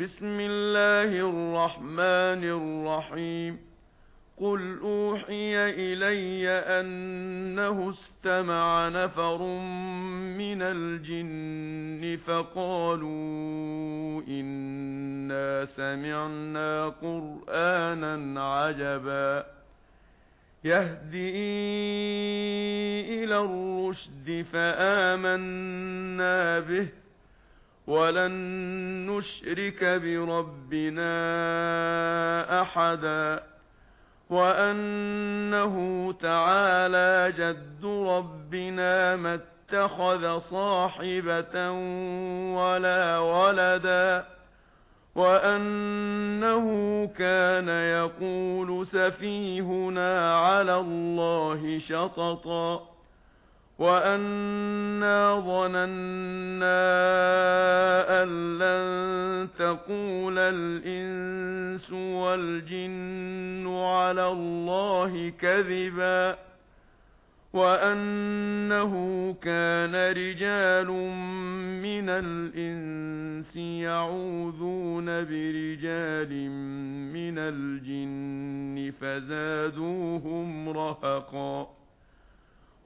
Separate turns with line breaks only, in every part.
بسم الله الرحمن الرحيم. قل أوحي إلي أنه استمع نفر من الجن فقالوا إنا سمعنا قرآنا عجبا. يهدي إلى الرشد فآمنا به. ولن نشرك بربنا احدا وانه تعالى جد ربنا ما اتخذ صاحبة ولا ولدا وانه كان يقول سفيهنا على الله شططا وأنا ظننا تَقُولَ الْإِنسُ وَالْجِنُّ عَلَى اللَّهِ كَذِبًا وَأَنَّهُ كَانَ رِجَالٌ مِنَ الْإِنسِ يَعُوذُونَ بِرِجَالٍ مِنَ الْجِنِّ فَزَادُوهُمْ رَهَقًا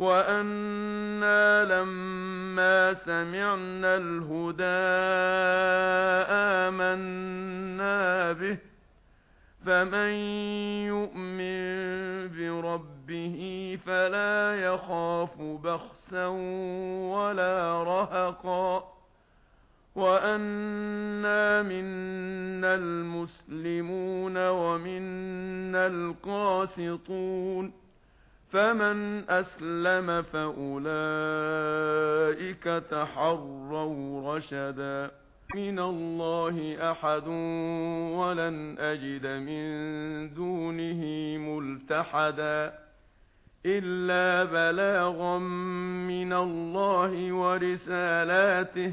وَأَنَّا لَمَّا سَمِعْنَا الْهُدَى آمَنَّا بِهِ فَمَن يُؤْمِن بِرَبِّهِ فَلَا يَخَافُ بَخْسًا وَلَا رَهَقًا وَأَنَّا مِنَّا الْمُسْلِمُونَ وَمِنَّا الْقَاسِطُونَ فمن أسلم فأولئك تحروا رشدا من الله أحد ولن أجد من دونه ملتحدا إلا بلاغا من الله ورسالاته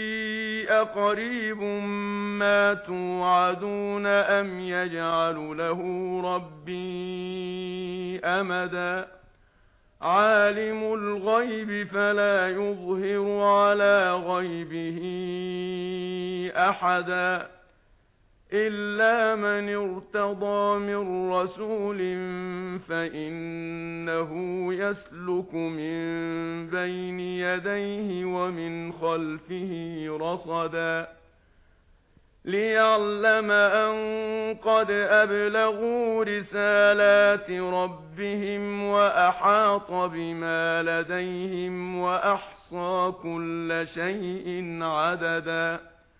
أَقَرِيبٌ مَا تُوعَدُونَ أَمْ يَجْعَلُ لَهُ رَبِّي أَمَدًا؟ عَالِمُ الْغَيْبِ فَلَا يُظْهِرُ عَلَى غَيْبِهِ أَحَدًا. إِلَّا مَنِ ارْتَضَى مِن رَّسُولٍ فَإِنَّهُ يَسْلُكُ مِن بَيْنِ يَدَيْهِ وَمِنْ خَلْفِهِ رَصَدًا لِيَعْلَمَ أَن قَدْ أَبْلَغُوا رِسَالَاتِ رَبِّهِمْ وَأَحَاطَ بِمَا لَدَيْهِمْ وَأَحْصَى كُلَّ شَيْءٍ عَدَدًا